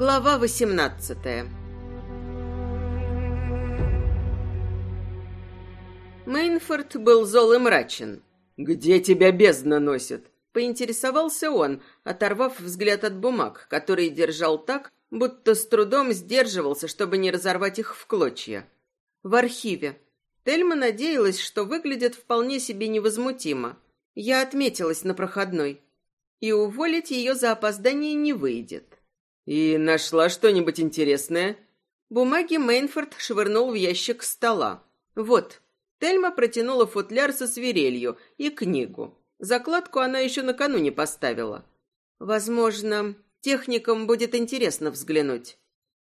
Глава 18 Мейнфорд был зол и мрачен. «Где тебя бездна носит?» Поинтересовался он, оторвав взгляд от бумаг, которые держал так, будто с трудом сдерживался, чтобы не разорвать их в клочья. В архиве. Тельма надеялась, что выглядит вполне себе невозмутимо. Я отметилась на проходной. И уволить ее за опоздание не выйдет. «И нашла что-нибудь интересное?» Бумаги Мейнфорд швырнул в ящик стола. «Вот». Тельма протянула футляр со свирелью и книгу. Закладку она еще накануне поставила. Возможно, техникам будет интересно взглянуть.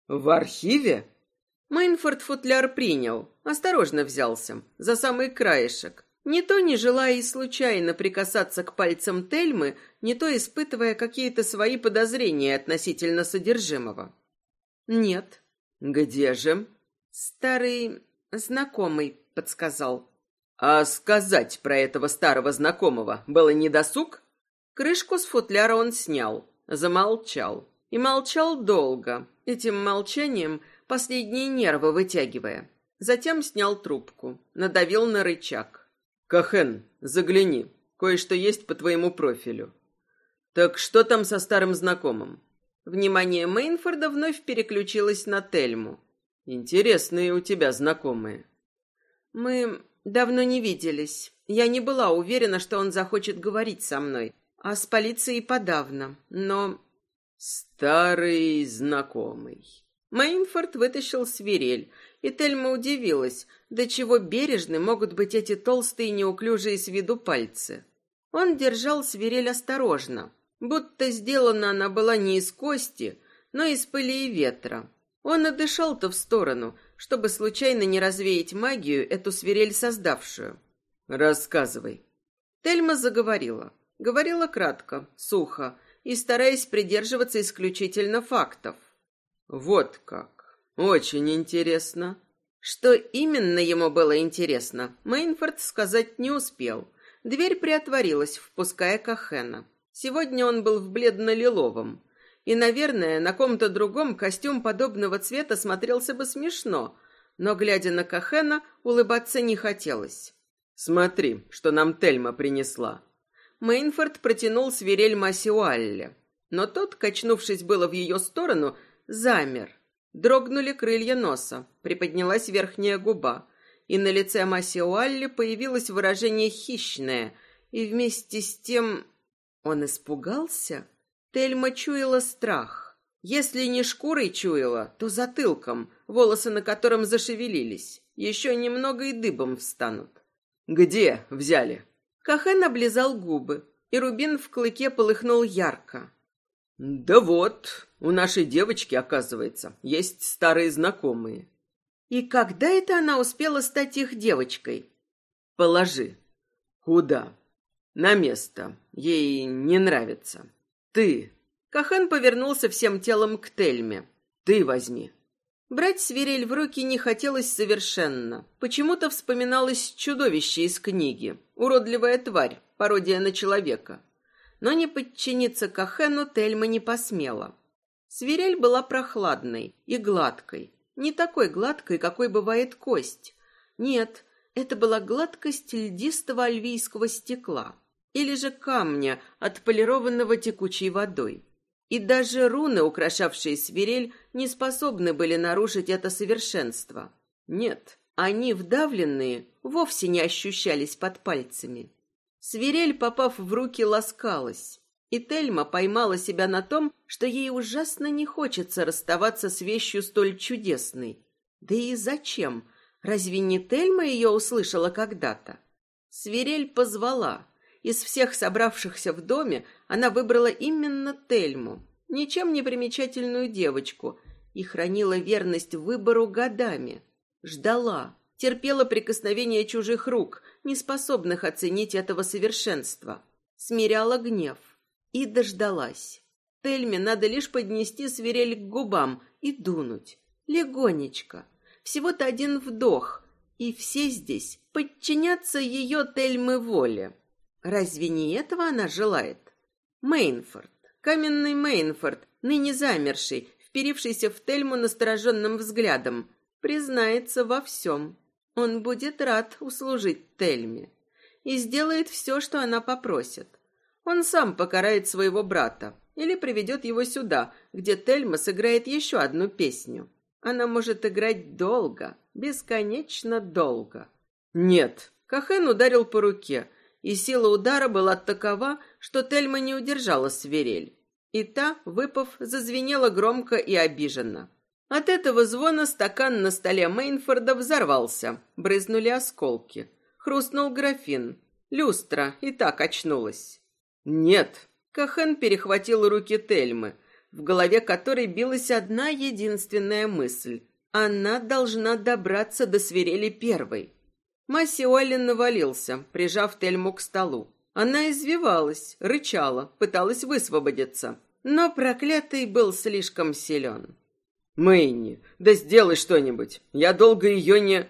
В архиве? Мейнфорд футляр принял, осторожно взялся, за самый краешек. Не то не желая и случайно прикасаться к пальцам Тельмы, не то испытывая какие-то свои подозрения относительно содержимого. Нет. Где же? Старый знакомый подсказал. А сказать про этого старого знакомого было не досуг? Крышку с футляра он снял, замолчал. И молчал долго, этим молчанием последние нервы вытягивая. Затем снял трубку, надавил на рычаг. «Кахен, загляни, кое-что есть по твоему профилю». «Так что там со старым знакомым?» Внимание Мейнфорда вновь переключилось на Тельму. «Интересные у тебя знакомые». «Мы Давно не виделись. Я не была уверена, что он захочет говорить со мной, а с полицией подавно. Но старый знакомый. Мейнфорд вытащил свирель, и Тельма удивилась, до чего бережны могут быть эти толстые неуклюжие с виду пальцы. Он держал свирель осторожно, будто сделана она была не из кости, но из пыли и ветра. Он отдышал-то в сторону, чтобы случайно не развеять магию, эту свирель создавшую. «Рассказывай». Тельма заговорила. Говорила кратко, сухо и стараясь придерживаться исключительно фактов. «Вот как. Очень интересно». Что именно ему было интересно, Мейнфорд сказать не успел. Дверь приотворилась, впуская Кахена. Сегодня он был в бледно-лиловом. И, наверное, на ком-то другом костюм подобного цвета смотрелся бы смешно, но, глядя на Кахена, улыбаться не хотелось. «Смотри, что нам Тельма принесла». Мейнфорд протянул свирель Масиуалле, но тот, качнувшись было в ее сторону, замер. Дрогнули крылья носа, приподнялась верхняя губа, и на лице Масиуалли появилось выражение хищное, и вместе с тем он испугался. Тельма чуяла страх. Если не шкурой чуяла, то затылком, волосы на котором зашевелились. Еще немного и дыбом встанут. «Где взяли?» Кахен облизал губы, и рубин в клыке полыхнул ярко. «Да вот, у нашей девочки, оказывается, есть старые знакомые». «И когда это она успела стать их девочкой?» «Положи». «Куда?» «На место. Ей не нравится». Ты. Кахан повернулся всем телом к Тельме. Ты возьми. Брать свирель в руки не хотелось совершенно. Почему-то вспоминалось чудовище из книги. Уродливая тварь, пародия на человека. Но не подчиниться Кахену Тельма не посмела. Свирель была прохладной и гладкой. Не такой гладкой, какой бывает кость. Нет, это была гладкость льдистого альвийского стекла или же камня, отполированного текучей водой. И даже руны, украшавшие свирель, не способны были нарушить это совершенство. Нет, они, вдавленные, вовсе не ощущались под пальцами. Свирель, попав в руки, ласкалась. И Тельма поймала себя на том, что ей ужасно не хочется расставаться с вещью столь чудесной. Да и зачем? Разве не Тельма ее услышала когда-то? Свирель позвала, из всех собравшихся в доме она выбрала именно Тельму, ничем не примечательную девочку, и хранила верность выбору годами. Ждала, терпела прикосновение чужих рук, не способных оценить этого совершенства. Смиряла гнев и дождалась. Тельме надо лишь поднести свирель к губам и дунуть. Легонечко. Всего-то один вдох, и все здесь подчинятся ее Тельмы воле. Разве не этого она желает? Мейнфорд, каменный Мейнфорд, ныне замерший, вперившийся в Тельму настороженным взглядом, признается во всем. Он будет рад услужить Тельме и сделает все, что она попросит. Он сам покарает своего брата или приведет его сюда, где Тельма сыграет еще одну песню. Она может играть долго, бесконечно долго. Нет, Кахен ударил по руке, и сила удара была такова, что Тельма не удержала свирель. И та, выпав, зазвенела громко и обиженно. От этого звона стакан на столе Мейнфорда взорвался, брызнули осколки. Хрустнул графин. Люстра и так очнулась. «Нет!» Кахен перехватил руки Тельмы, в голове которой билась одна единственная мысль. Она должна добраться до свирели первой. Масси Уоллен навалился, прижав Тельму к столу. Она извивалась, рычала, пыталась высвободиться, но проклятый был слишком силен. «Мэйни, да сделай что-нибудь, я долго ее не...»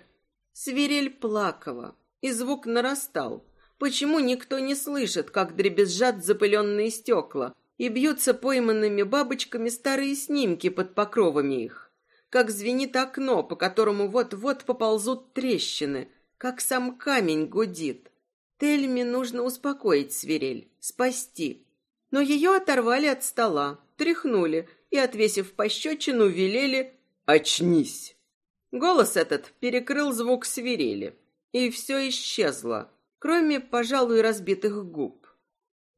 Свирель плакала, и звук нарастал. Почему никто не слышит, как дребезжат запыленные стекла и бьются пойманными бабочками старые снимки под покровами их? Как звенит окно, по которому вот-вот поползут трещины, как сам камень гудит. Тельме нужно успокоить свирель, спасти. Но ее оторвали от стола, тряхнули и, отвесив пощечину, велели «Очнись!». Голос этот перекрыл звук свирели, и все исчезло, кроме, пожалуй, разбитых губ.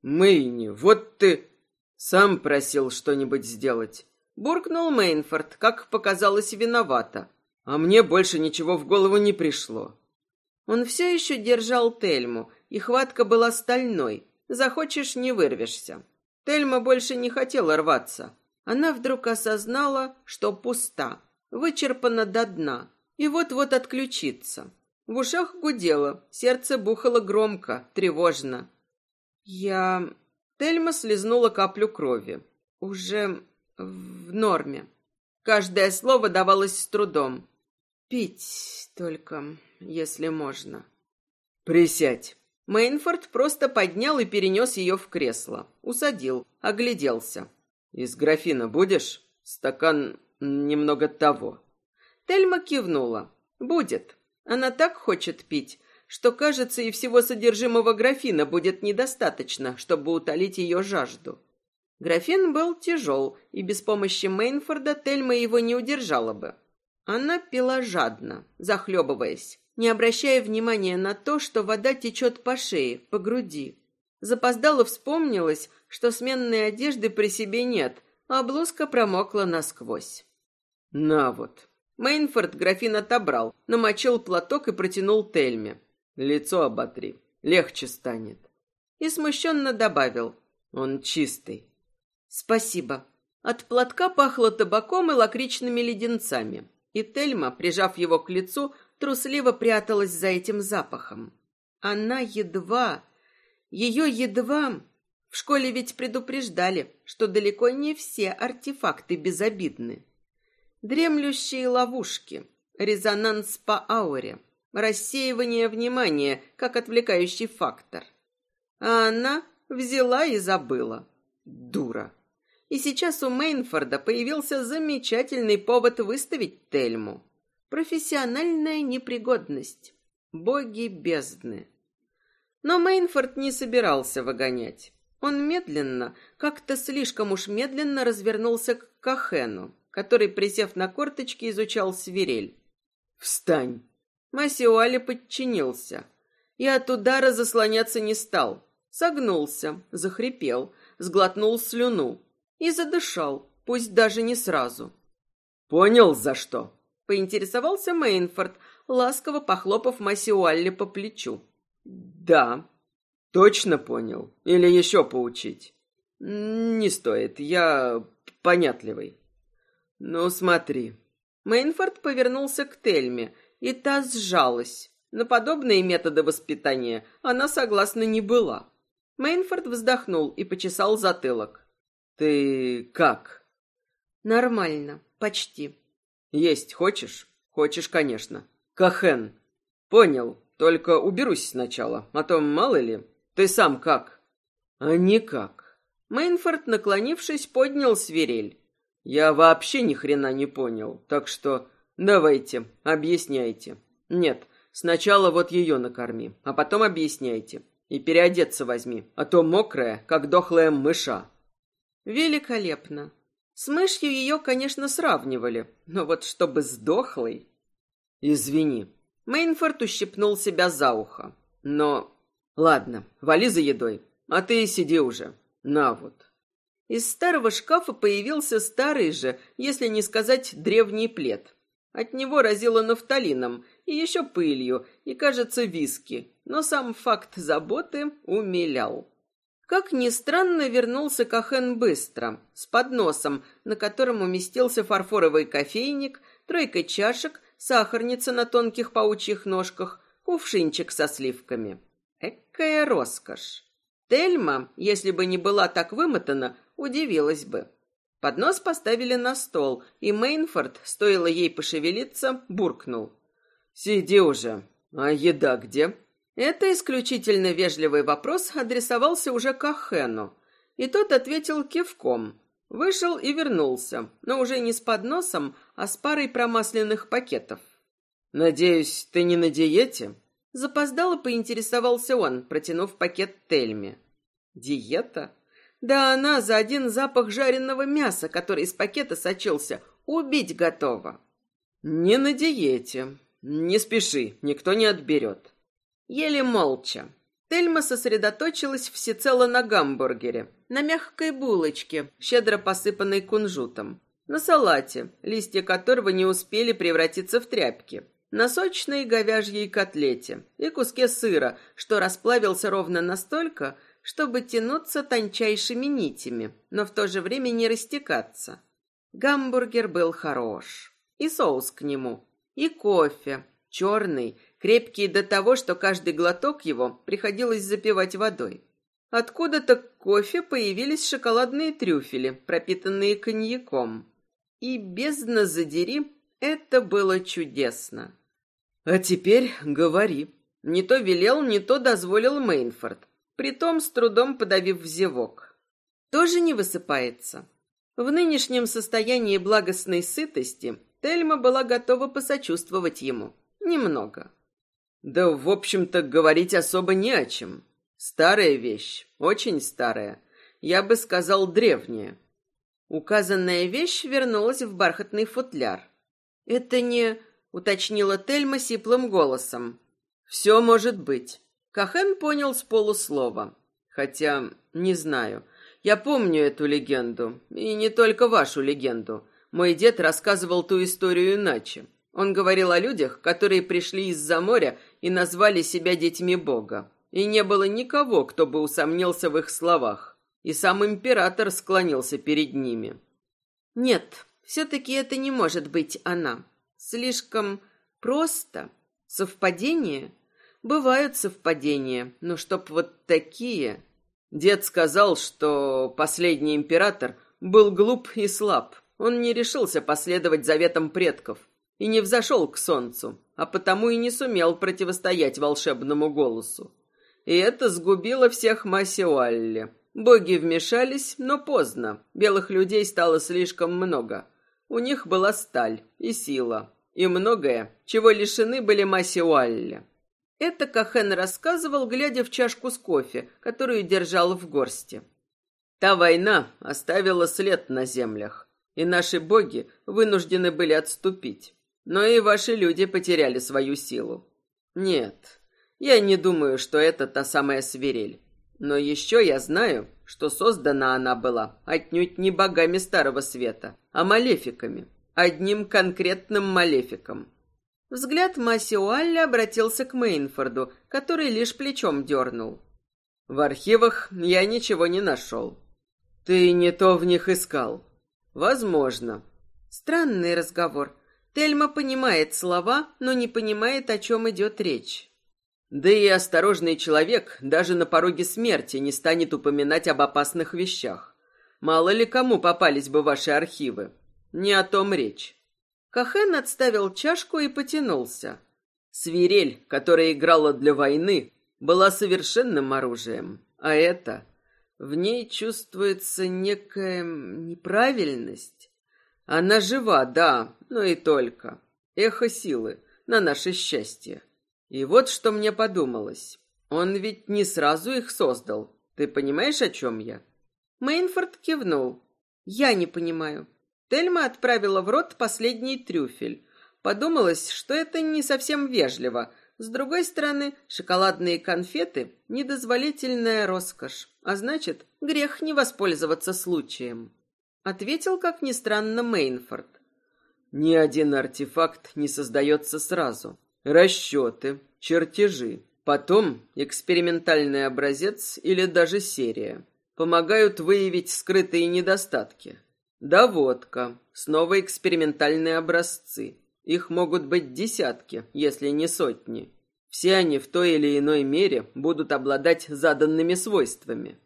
«Мэйни, вот ты...» «Сам просил что-нибудь сделать». Буркнул Мейнфорд, как показалось, виновато. А мне больше ничего в голову не пришло. Он все еще держал Тельму, и хватка была стальной. Захочешь, не вырвешься. Тельма больше не хотела рваться. Она вдруг осознала, что пуста, вычерпана до дна, и вот-вот отключится. В ушах гудело, сердце бухало громко, тревожно. Я... Тельма слезнула каплю крови. Уже в норме. Каждое слово давалось с трудом. Пить только, если можно. Присядь. Мейнфорд просто поднял и перенес ее в кресло. Усадил, огляделся. «Из графина будешь? Стакан немного того». Тельма кивнула. «Будет. Она так хочет пить, что, кажется, и всего содержимого графина будет недостаточно, чтобы утолить ее жажду». Графин был тяжел, и без помощи Мейнфорда Тельма его не удержала бы. Она пила жадно, захлебываясь, не обращая внимания на то, что вода течет по шее, по груди. Запоздало вспомнилось, что сменной одежды при себе нет, а блузка промокла насквозь. «На вот». Мейнфорд графин отобрал, намочил платок и протянул Тельме. «Лицо оботри, легче станет». И смущенно добавил. «Он чистый». «Спасибо». От платка пахло табаком и лакричными леденцами, и Тельма, прижав его к лицу, трусливо пряталась за этим запахом. Она едва, ее едва... В школе ведь предупреждали, что далеко не все артефакты безобидны. Дремлющие ловушки, резонанс по ауре, рассеивание внимания как отвлекающий фактор. А она взяла и забыла. Дура. И сейчас у Мейнфорда появился замечательный повод выставить Тельму. Профессиональная непригодность. Боги бездны. Но Мейнфорд не собирался выгонять. Он медленно, как-то слишком уж медленно развернулся к Кахену, который, присев на корточки, изучал свирель. «Встань!» Масиуали подчинился и от удара заслоняться не стал. Согнулся, захрипел, сглотнул слюну и задышал, пусть даже не сразу. «Понял, за что?» поинтересовался Мейнфорд, ласково похлопав Масиуалли по плечу. «Да, точно понял. Или еще поучить?» «Не стоит, я понятливый». «Ну, смотри». Мейнфорд повернулся к Тельме, и та сжалась. На подобные методы воспитания она согласна не была. Мейнфорд вздохнул и почесал затылок. «Ты как?» «Нормально, почти. Есть хочешь? Хочешь, конечно. Кахен. Понял. Только уберусь сначала, а то мало ли. Ты сам как? А никак. Мейнфорд, наклонившись, поднял свирель. Я вообще ни хрена не понял, так что давайте, объясняйте. Нет, сначала вот ее накорми, а потом объясняйте. И переодеться возьми, а то мокрая, как дохлая мыша. Великолепно. С мышью ее, конечно, сравнивали, но вот чтобы с дохлой... Извини. Мейнфорд ущипнул себя за ухо. Но... Ладно, вали за едой, а ты сиди уже. На вот. Из старого шкафа появился старый же, если не сказать древний плед. От него разило нафталином и еще пылью, и, кажется, виски, но сам факт заботы умилял. Как ни странно, вернулся Кахен быстро, с подносом, на котором уместился фарфоровый кофейник, тройка чашек, сахарница на тонких паучьих ножках, кувшинчик со сливками. Экая роскошь! Тельма, если бы не была так вымотана, удивилась бы. Поднос поставили на стол, и Мейнфорд, стоило ей пошевелиться, буркнул. «Сиди уже. А еда где?» Это исключительно вежливый вопрос адресовался уже Кахену, и тот ответил кивком. Вышел и вернулся, но уже не с подносом, а с парой промасленных пакетов. «Надеюсь, ты не на диете?» Запоздало поинтересовался он, протянув пакет Тельме. «Диета?» Да она за один запах жареного мяса, который из пакета сочился, убить готова. Не на диете. Не спеши, никто не отберет. Еле молча. Тельма сосредоточилась всецело на гамбургере, на мягкой булочке, щедро посыпанной кунжутом, на салате, листья которого не успели превратиться в тряпки, на сочной говяжьей котлете и куске сыра, что расплавился ровно настолько, чтобы тянуться тончайшими нитями, но в то же время не растекаться. Гамбургер был хорош. И соус к нему. И кофе. Черный, крепкий до того, что каждый глоток его приходилось запивать водой. Откуда-то к кофе появились шоколадные трюфели, пропитанные коньяком. И бездна задери, это было чудесно. А теперь говори. Не то велел, не то дозволил Мейнфорд притом с трудом подавив зевок. Тоже не высыпается. В нынешнем состоянии благостной сытости Тельма была готова посочувствовать ему. Немного. Да, в общем-то, говорить особо не о чем. Старая вещь, очень старая. Я бы сказал, древняя. Указанная вещь вернулась в бархатный футляр. «Это не...» — уточнила Тельма сиплым голосом. «Все может быть. Кахен понял с полуслова. Хотя, не знаю. Я помню эту легенду. И не только вашу легенду. Мой дед рассказывал ту историю иначе. Он говорил о людях, которые пришли из-за моря и назвали себя детьми Бога. И не было никого, кто бы усомнился в их словах. И сам император склонился перед ними. Нет, все-таки это не может быть она. Слишком просто. Совпадение? Бывают совпадения, но чтоб вот такие... Дед сказал, что последний император был глуп и слаб. Он не решился последовать заветам предков и не взошел к солнцу, а потому и не сумел противостоять волшебному голосу. И это сгубило всех Масиуалли. Боги вмешались, но поздно. Белых людей стало слишком много. У них была сталь и сила, и многое, чего лишены были Масиуалли. Это Кахен рассказывал, глядя в чашку с кофе, которую держал в горсти. Та война оставила след на землях, и наши боги вынуждены были отступить. Но и ваши люди потеряли свою силу. Нет, я не думаю, что это та самая свирель. Но еще я знаю, что создана она была отнюдь не богами Старого Света, а малефиками. Одним конкретным малефиком – Взгляд Масиуалли обратился к Мейнфорду, который лишь плечом дернул. «В архивах я ничего не нашел. Ты не то в них искал. Возможно». Странный разговор. Тельма понимает слова, но не понимает, о чем идет речь. Да и осторожный человек даже на пороге смерти не станет упоминать об опасных вещах. Мало ли кому попались бы ваши архивы. Не о том речь. Кахен отставил чашку и потянулся. Свирель, которая играла для войны, была совершенным оружием, а это... В ней чувствуется некая неправильность. Она жива, да, но и только. Эхо силы, на наше счастье. И вот что мне подумалось. Он ведь не сразу их создал. Ты понимаешь, о чем я? Мейнфорд кивнул. Я не понимаю. Тельма отправила в рот последний трюфель. Подумалось, что это не совсем вежливо. С другой стороны, шоколадные конфеты – недозволительная роскошь, а значит, грех не воспользоваться случаем. Ответил, как ни странно, Мейнфорд. Ни один артефакт не создается сразу. Расчеты, чертежи, потом экспериментальный образец или даже серия помогают выявить скрытые недостатки. Доводка, снова экспериментальные образцы. Их могут быть десятки, если не сотни. Все они в той или иной мере будут обладать заданными свойствами.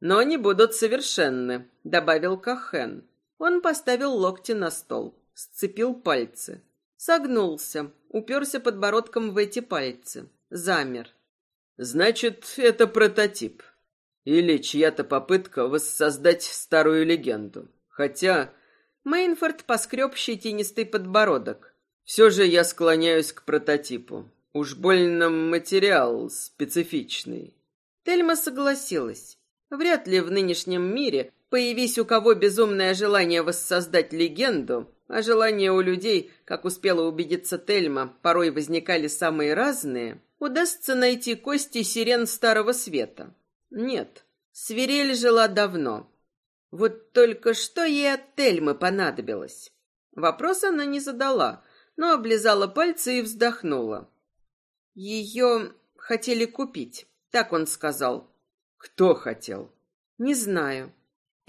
Но они будут совершенны, добавил Кахен. Он поставил локти на стол, сцепил пальцы, согнулся, уперся подбородком в эти пальцы, замер. Значит, это прототип. Или чья-то попытка воссоздать старую легенду. Хотя... Мейнфорд поскреб щетинистый подбородок. Все же я склоняюсь к прототипу. Уж больно материал специфичный. Тельма согласилась. Вряд ли в нынешнем мире, появись у кого безумное желание воссоздать легенду, а желания у людей, как успела убедиться Тельма, порой возникали самые разные, удастся найти кости сирен Старого Света. Нет, Свирель жила давно. Вот только что ей от Тельмы понадобилось? Вопрос она не задала, но облизала пальцы и вздохнула. Ее хотели купить, так он сказал. Кто хотел? Не знаю.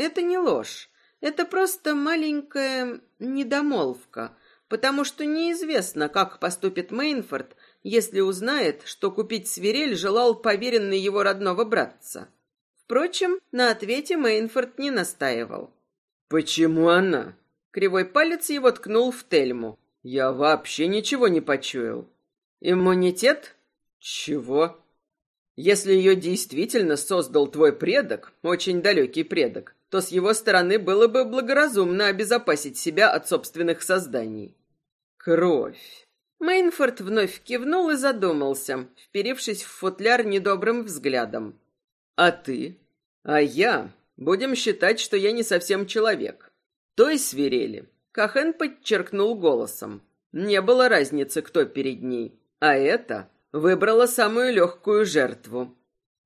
Это не ложь. Это просто маленькая недомолвка, потому что неизвестно, как поступит Мейнфорд, если узнает, что купить свирель желал поверенный его родного братца. Впрочем, на ответе Мейнфорд не настаивал. «Почему она?» Кривой палец его ткнул в Тельму. «Я вообще ничего не почуял». «Иммунитет?» «Чего?» «Если ее действительно создал твой предок, очень далекий предок, то с его стороны было бы благоразумно обезопасить себя от собственных созданий». «Кровь». Мейнфорд вновь кивнул и задумался, вперившись в футляр недобрым взглядом. «А ты?» «А я? Будем считать, что я не совсем человек. Той свирели». Кахен подчеркнул голосом. Не было разницы, кто перед ней. А это выбрала самую легкую жертву.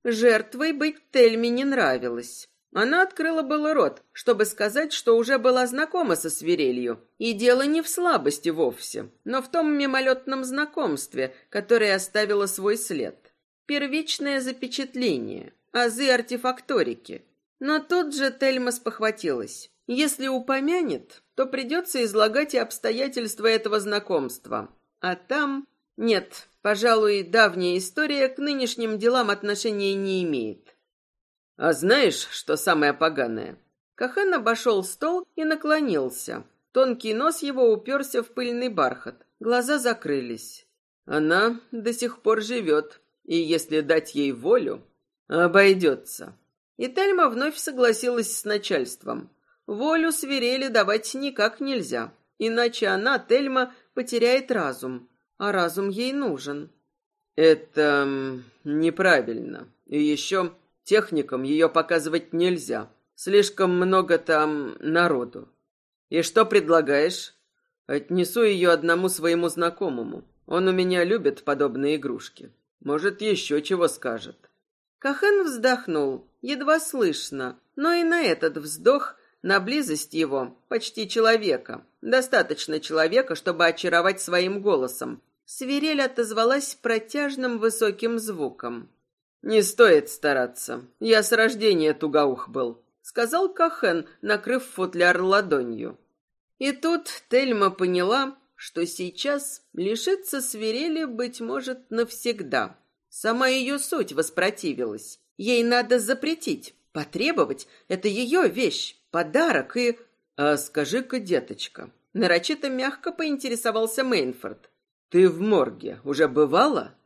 Жертвой быть Тельме не нравилось. Она открыла было рот, чтобы сказать, что уже была знакома со свирелью. И дело не в слабости вовсе, но в том мимолетном знакомстве, которое оставило свой след. Первичное запечатление, азы артефакторики. Но тут же Тельма спохватилась. Если упомянет, то придется излагать и обстоятельства этого знакомства. А там... Нет, пожалуй, давняя история к нынешним делам отношения не имеет. А знаешь, что самое поганое? Кахан обошел стол и наклонился. Тонкий нос его уперся в пыльный бархат. Глаза закрылись. Она до сих пор живет, и если дать ей волю, обойдется. И Тельма вновь согласилась с начальством. Волю свирели давать никак нельзя, иначе она, Тельма, потеряет разум, а разум ей нужен. Это неправильно. И еще Техникам ее показывать нельзя. Слишком много там народу. И что предлагаешь? Отнесу ее одному своему знакомому. Он у меня любит подобные игрушки. Может, еще чего скажет. Кахен вздохнул, едва слышно, но и на этот вздох, на близость его, почти человека, достаточно человека, чтобы очаровать своим голосом, свирель отозвалась протяжным высоким звуком. «Не стоит стараться. Я с рождения тугоух был», — сказал Кахен, накрыв футляр ладонью. И тут Тельма поняла, что сейчас лишиться свирели, быть может, навсегда. Сама ее суть воспротивилась. Ей надо запретить, потребовать. Это ее вещь, подарок и... «А скажи-ка, деточка...» Нарочито мягко поинтересовался Мейнфорд. «Ты в морге уже бывала?»